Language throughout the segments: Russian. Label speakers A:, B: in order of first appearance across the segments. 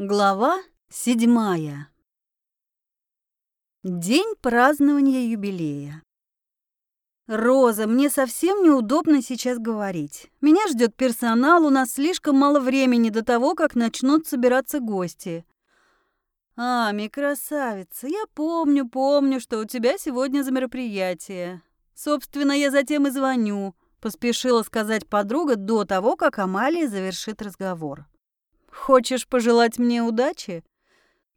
A: Глава седьмая. День празднования юбилея. «Роза, мне совсем неудобно сейчас говорить. Меня ждет персонал, у нас слишком мало времени до того, как начнут собираться гости». «Ами, красавица, я помню, помню, что у тебя сегодня за мероприятие. Собственно, я затем и звоню», — поспешила сказать подруга до того, как Амалия завершит разговор. Хочешь пожелать мне удачи?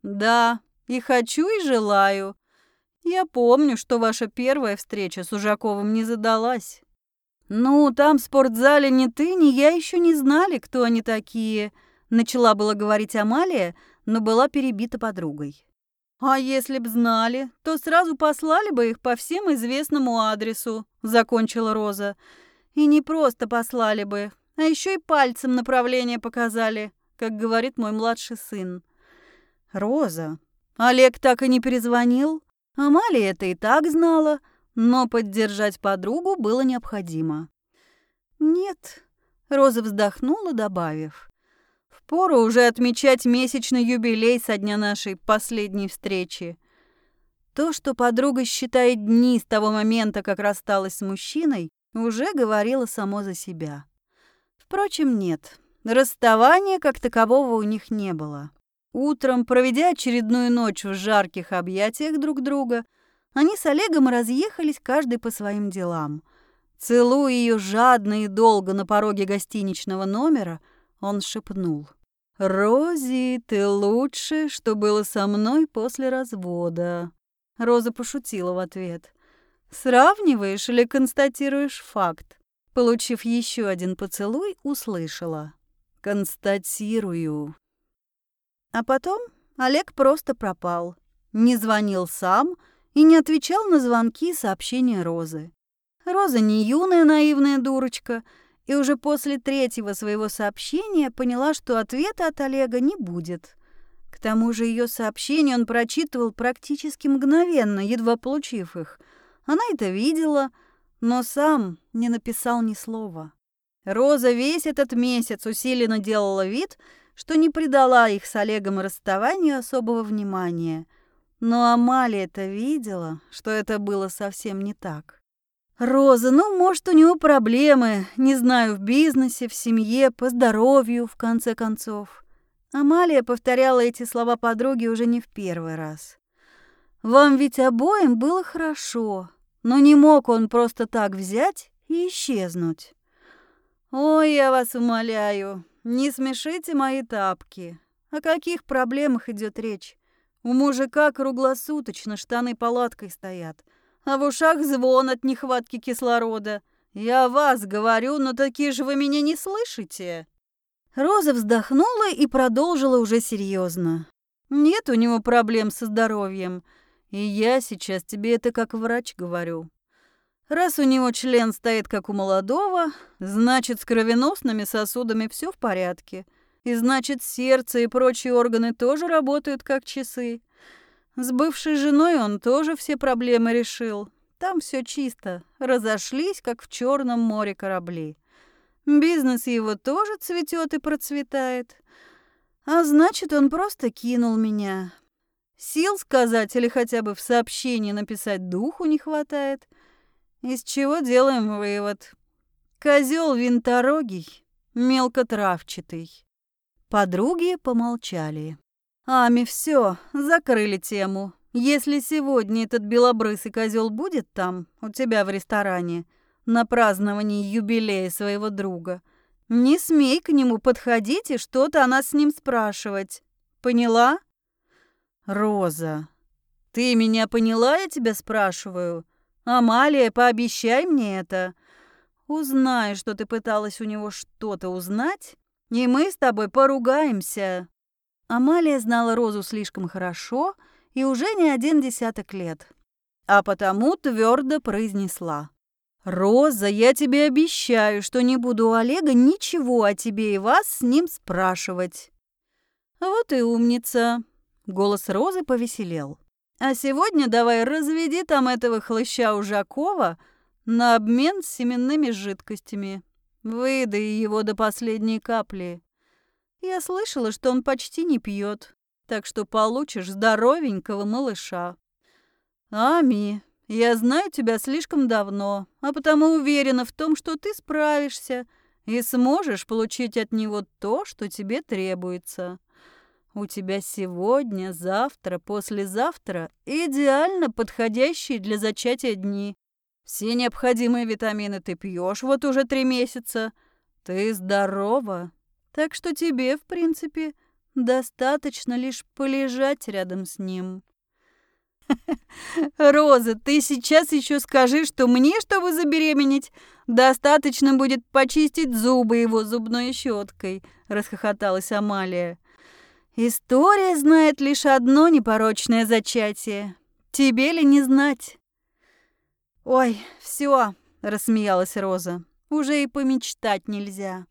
A: Да, и хочу, и желаю. Я помню, что ваша первая встреча с Ужаковым не задалась. Ну, там в спортзале ни ты, ни я еще не знали, кто они такие. Начала было говорить Амалия, но была перебита подругой. А если б знали, то сразу послали бы их по всем известному адресу, закончила Роза. И не просто послали бы, а еще и пальцем направление показали как говорит мой младший сын. Роза. Олег так и не перезвонил. Амалия это и так знала, но поддержать подругу было необходимо. Нет. Роза вздохнула, добавив. Впору уже отмечать месячный юбилей со дня нашей последней встречи. То, что подруга считает дни с того момента, как рассталась с мужчиной, уже говорило само за себя. Впрочем, нет. Расставания как такового у них не было. Утром, проведя очередную ночь в жарких объятиях друг друга, они с Олегом разъехались каждый по своим делам. Целуя ее жадно и долго на пороге гостиничного номера, он шепнул. «Рози, ты лучше, что было со мной после развода». Роза пошутила в ответ. «Сравниваешь или констатируешь факт?» Получив еще один поцелуй, услышала. Констатирую. А потом Олег просто пропал. Не звонил сам и не отвечал на звонки и сообщения Розы. Роза не юная наивная дурочка, и уже после третьего своего сообщения поняла, что ответа от Олега не будет. К тому же ее сообщения он прочитывал практически мгновенно, едва получив их. Она это видела, но сам не написал ни слова. Роза весь этот месяц усиленно делала вид, что не придала их с Олегом расставанию особого внимания. Но Амалия-то видела, что это было совсем не так. «Роза, ну, может, у него проблемы, не знаю, в бизнесе, в семье, по здоровью, в конце концов». Амалия повторяла эти слова подруги уже не в первый раз. «Вам ведь обоим было хорошо, но не мог он просто так взять и исчезнуть». «Ой, я вас умоляю, не смешите мои тапки. О каких проблемах идет речь? У мужика круглосуточно штаны палаткой стоят, а в ушах звон от нехватки кислорода. Я вас говорю, но такие же вы меня не слышите». Роза вздохнула и продолжила уже серьезно. «Нет у него проблем со здоровьем, и я сейчас тебе это как врач говорю. Раз у него член стоит как у молодого, значит, с кровеносными сосудами все в порядке. И значит, сердце и прочие органы тоже работают как часы. С бывшей женой он тоже все проблемы решил. Там все чисто, разошлись, как в Черном море корабли. Бизнес его тоже цветет и процветает. А значит, он просто кинул меня. Сил сказать или хотя бы в сообщении написать духу не хватает — из чего делаем вывод? Козел винторогий, мелкотравчатый. Подруги помолчали. Ами, все, закрыли тему. Если сегодня этот белобрысый козел будет там, у тебя в ресторане, на праздновании юбилея своего друга, не смей к нему подходить и что-то она с ним спрашивать. Поняла? Роза, ты меня поняла, я тебя спрашиваю? «Амалия, пообещай мне это. Узнай, что ты пыталась у него что-то узнать, и мы с тобой поругаемся». Амалия знала Розу слишком хорошо и уже не один десяток лет, а потому твердо произнесла. «Роза, я тебе обещаю, что не буду у Олега ничего о тебе и вас с ним спрашивать». «Вот и умница!» Голос Розы повеселел. А сегодня давай разведи там этого хлыща Ужакова на обмен с семенными жидкостями. Выдай его до последней капли. Я слышала, что он почти не пьет, так что получишь здоровенького малыша. Ами, я знаю тебя слишком давно, а потому уверена в том, что ты справишься и сможешь получить от него то, что тебе требуется. У тебя сегодня, завтра, послезавтра идеально подходящие для зачатия дни. Все необходимые витамины ты пьешь вот уже три месяца. Ты здорова. Так что тебе, в принципе, достаточно лишь полежать рядом с ним. Роза, ты сейчас еще скажи, что мне, чтобы забеременеть, достаточно будет почистить зубы его зубной щеткой, расхохоталась Амалия. История знает лишь одно непорочное зачатие. Тебе ли не знать? Ой, все, рассмеялась Роза. Уже и помечтать нельзя.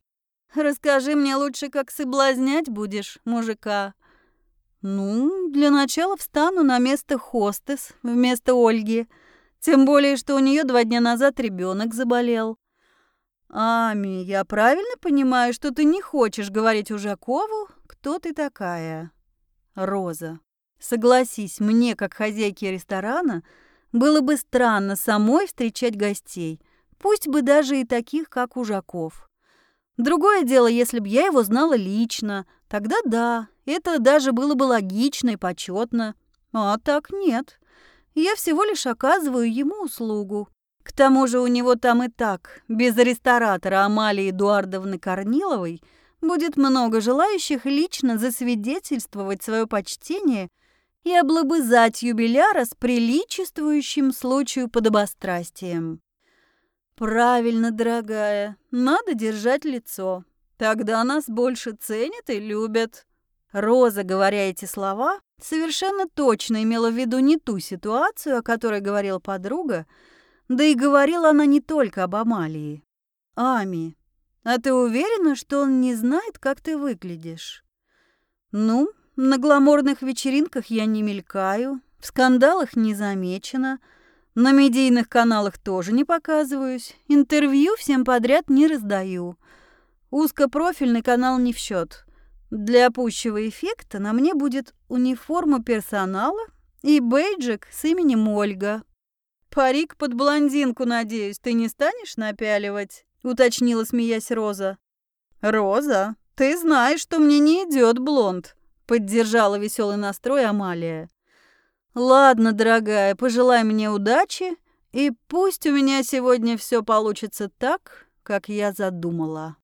A: Расскажи мне лучше, как соблазнять будешь мужика. Ну, для начала встану на место хостес вместо Ольги. Тем более, что у нее два дня назад ребенок заболел. Ами, я правильно понимаю, что ты не хочешь говорить Ужакову, кто ты такая? Роза. Согласись, мне, как хозяйке ресторана, было бы странно самой встречать гостей, пусть бы даже и таких, как Ужаков. Другое дело, если бы я его знала лично, тогда да, это даже было бы логично и почетно. А так нет. Я всего лишь оказываю ему услугу. К тому же у него там и так, без ресторатора Амалии Эдуардовны Корниловой – будет много желающих лично засвидетельствовать свое почтение и облобызать юбиляра с приличествующим случаю подобострастием. Правильно, дорогая, надо держать лицо. Тогда нас больше ценят и любят. Роза, говоря эти слова, совершенно точно имела в виду не ту ситуацию, о которой говорила подруга, да и говорила она не только об Амалии. Ами, а ты уверена, что он не знает, как ты выглядишь? Ну, на гламурных вечеринках я не мелькаю, в скандалах не замечена, на медийных каналах тоже не показываюсь, интервью всем подряд не раздаю. Узкопрофильный канал не в счет. Для пущего эффекта на мне будет униформа персонала и бейджик с именем Ольга. Парик под блондинку, надеюсь, ты не станешь напяливать? Уточнила, смеясь Роза. Роза, ты знаешь, что мне не идет блонд, поддержала веселый настрой Амалия. Ладно, дорогая, пожелай мне удачи, и пусть у меня сегодня все получится так, как я задумала.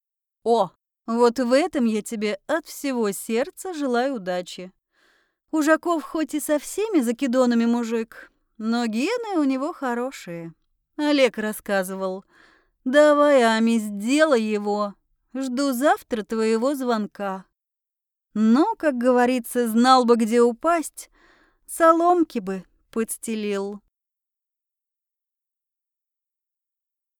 A: О, вот в этом я тебе от всего сердца желаю удачи. Ужаков хоть и со всеми закидонами мужик, но гены у него хорошие. Олег рассказывал – Давай, Ами, сделай его. Жду завтра твоего звонка. Но, как говорится, знал бы, где упасть, соломки бы подстелил.